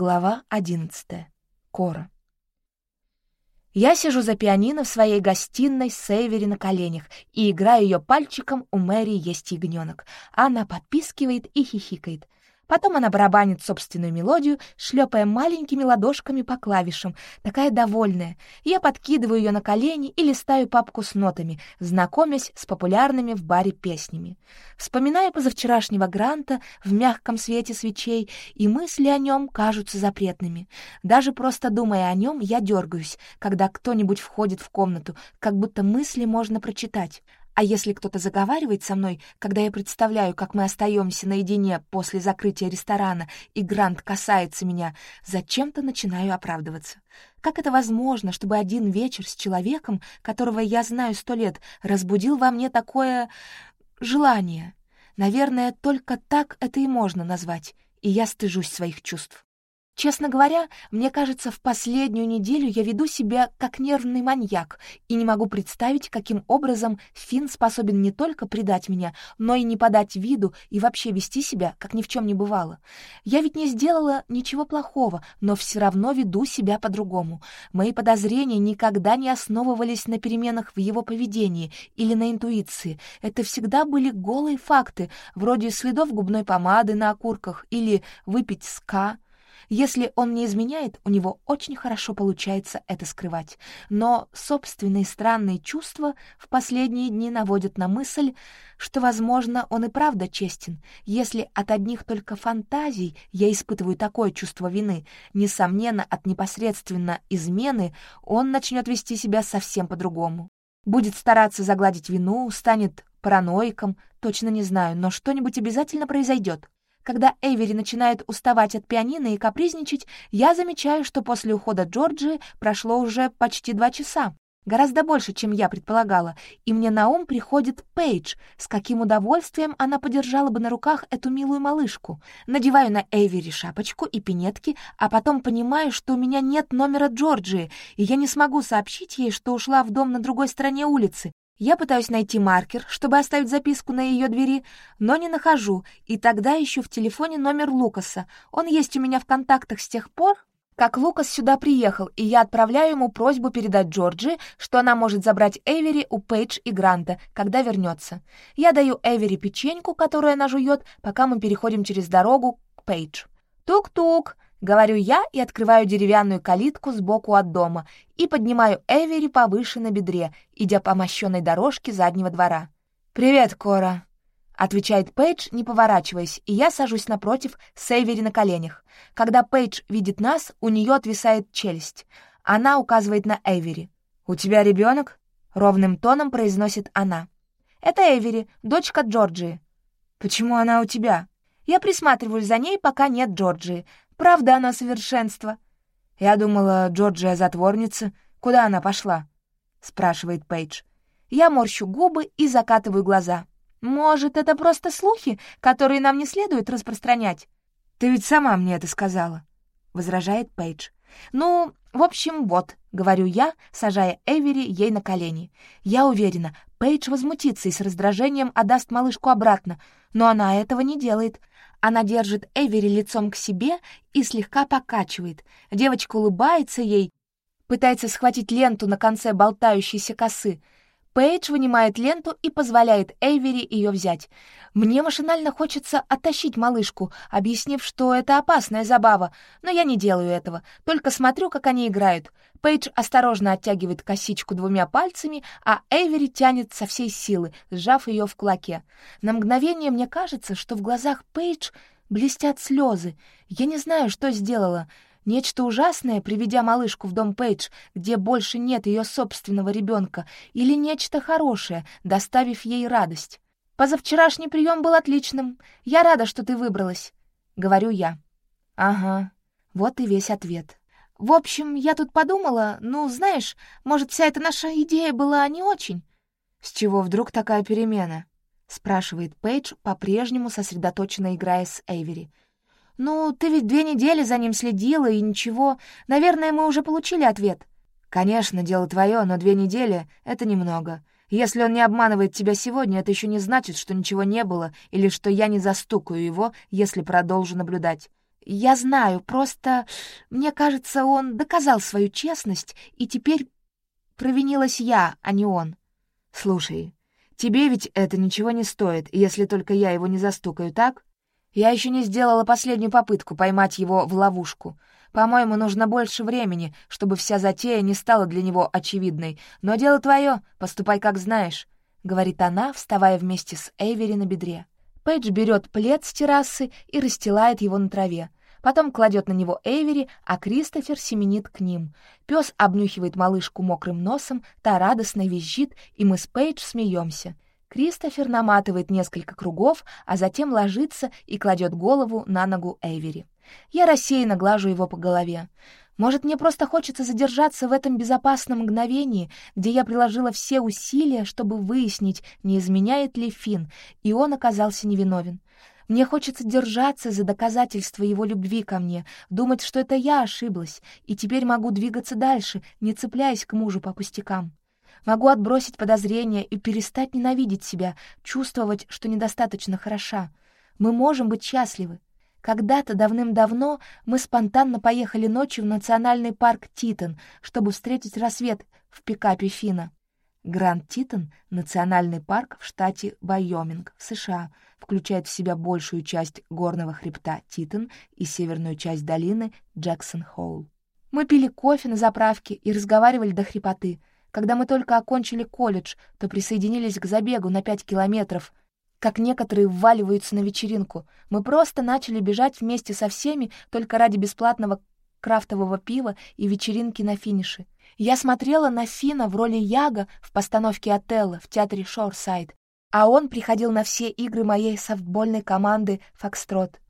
Глава 11. Кора. Я сижу за пианино в своей гостиной с Эйвери на коленях и играю ее пальчиком «У Мэри есть ягненок». Она подпискивает и хихикает. Потом она барабанит собственную мелодию, шлепая маленькими ладошками по клавишам, такая довольная. Я подкидываю ее на колени и листаю папку с нотами, знакомясь с популярными в баре песнями. Вспоминаю позавчерашнего Гранта в мягком свете свечей, и мысли о нем кажутся запретными. Даже просто думая о нем, я дергаюсь, когда кто-нибудь входит в комнату, как будто мысли можно прочитать. А если кто-то заговаривает со мной, когда я представляю, как мы остаемся наедине после закрытия ресторана, и Грант касается меня, зачем-то начинаю оправдываться. Как это возможно, чтобы один вечер с человеком, которого я знаю сто лет, разбудил во мне такое... желание? Наверное, только так это и можно назвать, и я стыжусь своих чувств. Честно говоря, мне кажется, в последнюю неделю я веду себя как нервный маньяк и не могу представить, каким образом Финн способен не только предать меня, но и не подать виду и вообще вести себя, как ни в чем не бывало. Я ведь не сделала ничего плохого, но все равно веду себя по-другому. Мои подозрения никогда не основывались на переменах в его поведении или на интуиции. Это всегда были голые факты, вроде следов губной помады на окурках или выпить ска — если он не изменяет, у него очень хорошо получается это скрывать. Но собственные странные чувства в последние дни наводят на мысль, что, возможно, он и правда честен. Если от одних только фантазий я испытываю такое чувство вины, несомненно, от непосредственно измены он начнет вести себя совсем по-другому. Будет стараться загладить вину, станет параноиком, точно не знаю, но что-нибудь обязательно произойдет. Когда Эвери начинает уставать от пианино и капризничать, я замечаю, что после ухода Джорджи прошло уже почти два часа. Гораздо больше, чем я предполагала, и мне на ум приходит Пейдж, с каким удовольствием она подержала бы на руках эту милую малышку. Надеваю на Эйвери шапочку и пинетки, а потом понимаю, что у меня нет номера Джорджии, и я не смогу сообщить ей, что ушла в дом на другой стороне улицы, я пытаюсь найти маркер, чтобы оставить записку на ее двери, но не нахожу, и тогда ищу в телефоне номер Лукаса. Он есть у меня в контактах с тех пор, как Лукас сюда приехал, и я отправляю ему просьбу передать Джорджи, что она может забрать Эвери у Пейдж и Гранта, когда вернется. Я даю Эвери печеньку, которую она жует, пока мы переходим через дорогу к Пейдж. «Тук-тук!» Говорю я и открываю деревянную калитку сбоку от дома и поднимаю Эвери повыше на бедре, идя по мощенной дорожке заднего двора. «Привет, Кора», — отвечает Пейдж, не поворачиваясь, и я сажусь напротив с Эвери на коленях. Когда Пейдж видит нас, у нее отвисает челюсть. Она указывает на Эвери. «У тебя ребенок?» — ровным тоном произносит она. «Это Эвери, дочка Джорджии». «Почему она у тебя?» Я присматриваю за ней, пока нет Джорджии. Правда, она совершенство. Я думала, Джорджия затворница. Куда она пошла? Спрашивает Пейдж. Я морщу губы и закатываю глаза. Может, это просто слухи, которые нам не следует распространять? Ты ведь сама мне это сказала, возражает Пейдж. Ну, в общем, вот, говорю я, сажая Эвери ей на колени. Я уверена, Пейдж возмутится и с раздражением отдаст малышку обратно, но она этого не делает. Она держит Эвери лицом к себе и слегка покачивает. Девочка улыбается ей, пытается схватить ленту на конце болтающейся косы — Пейдж вынимает ленту и позволяет Эйвери ее взять. Мне машинально хочется оттащить малышку, объяснив, что это опасная забава, но я не делаю этого, только смотрю, как они играют. Пейдж осторожно оттягивает косичку двумя пальцами, а Эйвери тянет со всей силы, сжав ее в кулаке. На мгновение мне кажется, что в глазах Пейдж блестят слезы. Я не знаю, что сделала — Нечто ужасное, приведя малышку в дом Пейдж, где больше нет ее собственного ребенка, или нечто хорошее, доставив ей радость. «Позавчерашний прием был отличным. Я рада, что ты выбралась», — говорю я. «Ага». Вот и весь ответ. «В общем, я тут подумала, ну, знаешь, может, вся эта наша идея была не очень». «С чего вдруг такая перемена?» — спрашивает Пейдж, по-прежнему сосредоточенно играя с Эйвери. «Эйвери». «Ну, ты ведь две недели за ним следила, и ничего. Наверное, мы уже получили ответ». «Конечно, дело твое, но две недели — это немного. Если он не обманывает тебя сегодня, это еще не значит, что ничего не было или что я не застукаю его, если продолжу наблюдать». «Я знаю, просто, мне кажется, он доказал свою честность, и теперь провинилась я, а не он». «Слушай, тебе ведь это ничего не стоит, если только я его не застукаю, так? Я еще не сделала последнюю попытку поймать его в ловушку. По-моему, нужно больше времени, чтобы вся затея не стала для него очевидной. Но дело твое, поступай как знаешь», — говорит она, вставая вместе с Эйвери на бедре. Пейдж берет плед с террасы и расстилает его на траве. Потом кладет на него Эйвери, а Кристофер семенит к ним. Пес обнюхивает малышку мокрым носом, та радостно визжит, и мы с Пейдж смеемся. Кристофер наматывает несколько кругов, а затем ложится и кладет голову на ногу Эйвери. Я рассеянно глажу его по голове. Может, мне просто хочется задержаться в этом безопасном мгновении, где я приложила все усилия, чтобы выяснить, не изменяет ли Финн, и он оказался невиновен. Мне хочется держаться за доказательство его любви ко мне, думать, что это я ошиблась, и теперь могу двигаться дальше, не цепляясь к мужу по пустякам. Могу отбросить подозрения и перестать ненавидеть себя, чувствовать, что недостаточно хороша. Мы можем быть счастливы. Когда-то давным-давно мы спонтанно поехали ночью в национальный парк Титан, чтобы встретить рассвет в пикапе Фина. Гранд Титан — национальный парк в штате Байоминг в США, включает в себя большую часть горного хребта Титан и северную часть долины Джексон-Холл. Мы пили кофе на заправке и разговаривали до хрипоты — когда мы только окончили колледж, то присоединились к забегу на пять километров. Как некоторые вваливаются на вечеринку. Мы просто начали бежать вместе со всеми только ради бесплатного крафтового пива и вечеринки на финише. Я смотрела на Фина в роли Яга в постановке «Отелло» в театре «Шорсайд», а он приходил на все игры моей софтбольной команды «Фокстрот».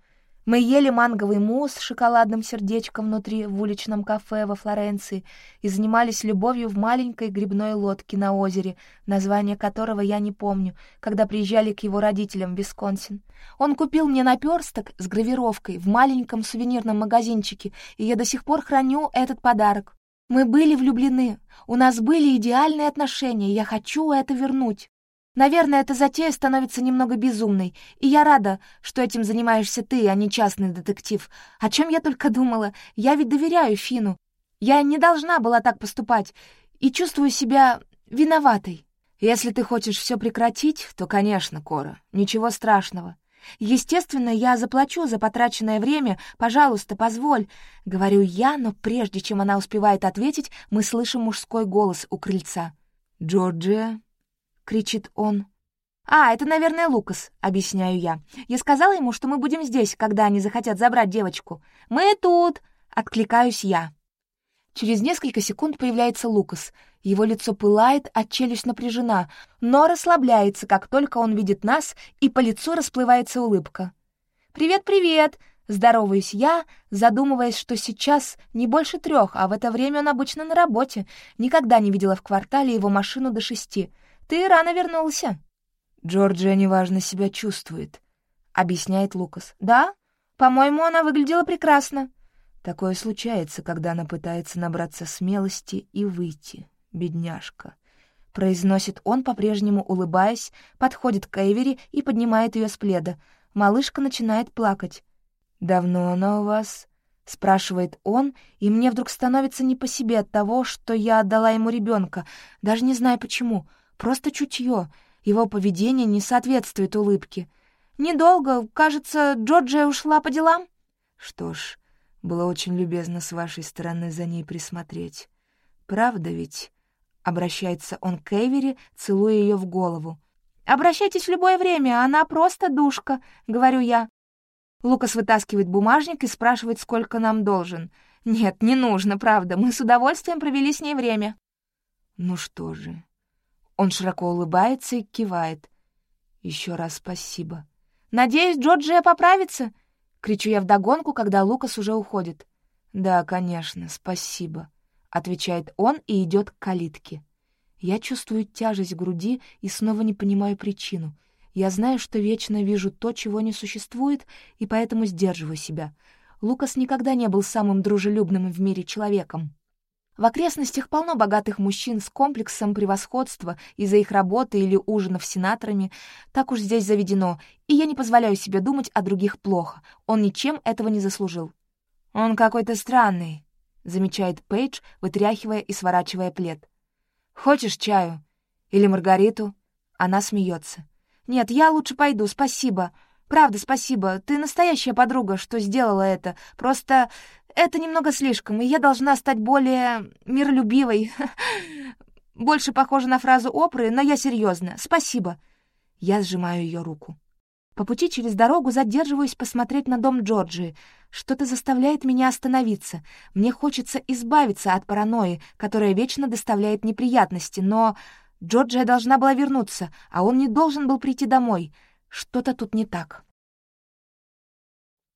Мы ели манговый мусс с шоколадным сердечком внутри в уличном кафе во Флоренции и занимались любовью в маленькой грибной лодке на озере, название которого я не помню, когда приезжали к его родителям в Висконсин. Он купил мне наперсток с гравировкой в маленьком сувенирном магазинчике, и я до сих пор храню этот подарок. Мы были влюблены, у нас были идеальные отношения, я хочу это вернуть. Наверное, эта затея становится немного безумной, и я рада, что этим занимаешься ты, а не частный детектив. О чем я только думала, я ведь доверяю Фину. Я не должна была так поступать и чувствую себя виноватой. Если ты хочешь все прекратить, то, конечно, Кора, ничего страшного. Естественно, я заплачу за потраченное время, пожалуйста, позволь, говорю я, но прежде чем она успевает ответить, мы слышим мужской голос у крыльца. Джорджия, кричит он. «А, это, наверное, Лукас», — объясняю я. «Я сказала ему, что мы будем здесь, когда они захотят забрать девочку». «Мы тут!» — откликаюсь я. Через несколько секунд появляется Лукас. Его лицо пылает, а челюсть напряжена, но расслабляется, как только он видит нас, и по лицу расплывается улыбка. «Привет-привет!» — здороваюсь я, задумываясь, что сейчас не больше трех, а в это время он обычно на работе. Никогда не видела в квартале его машину до шести — ты рано вернулся». «Джорджия неважно себя чувствует», — объясняет Лукас. «Да? По-моему, она выглядела прекрасно». Такое случается, когда она пытается набраться смелости и выйти, бедняжка. Произносит он, по-прежнему улыбаясь, подходит к Эйвери и поднимает ее с пледа. Малышка начинает плакать. «Давно она у вас?» — спрашивает он, и мне вдруг становится не по себе от того, что я отдала ему ребенка, даже не знаю почему — Просто чутье. Его поведение не соответствует улыбке. «Недолго. Кажется, Джорджия ушла по делам». «Что ж, было очень любезно с вашей стороны за ней присмотреть. Правда ведь?» Обращается он к Эвери, целуя ее в голову. «Обращайтесь в любое время, она просто душка», — говорю я. Лукас вытаскивает бумажник и спрашивает, сколько нам должен. «Нет, не нужно, правда, мы с удовольствием провели с ней время». «Ну что же, он широко улыбается и кивает. Еще раз спасибо. «Надеюсь, Джорджия поправится?» — кричу я вдогонку, когда Лукас уже уходит. «Да, конечно, спасибо», — отвечает он и идет к калитке. Я чувствую тяжесть в груди и снова не понимаю причину. Я знаю, что вечно вижу то, чего не существует, и поэтому сдерживаю себя. Лукас никогда не был самым дружелюбным в мире человеком. В окрестностях полно богатых мужчин с комплексом превосходства из-за их работы или ужинов с сенаторами. Так уж здесь заведено, и я не позволяю себе думать о других плохо. Он ничем этого не заслужил. «Он какой-то странный», — замечает Пейдж, вытряхивая и сворачивая плед. «Хочешь чаю? Или маргариту?» Она смеется. «Нет, я лучше пойду, спасибо. Правда, спасибо. Ты настоящая подруга, что сделала это. Просто это немного слишком, и я должна стать более миролюбивой. Больше похоже на фразу Опры, но я серьезно. Спасибо. Я сжимаю ее руку. По пути через дорогу задерживаюсь посмотреть на дом Джорджии. Что-то заставляет меня остановиться. Мне хочется избавиться от паранойи, которая вечно доставляет неприятности, но Джорджия должна была вернуться, а он не должен был прийти домой — что-то тут не так.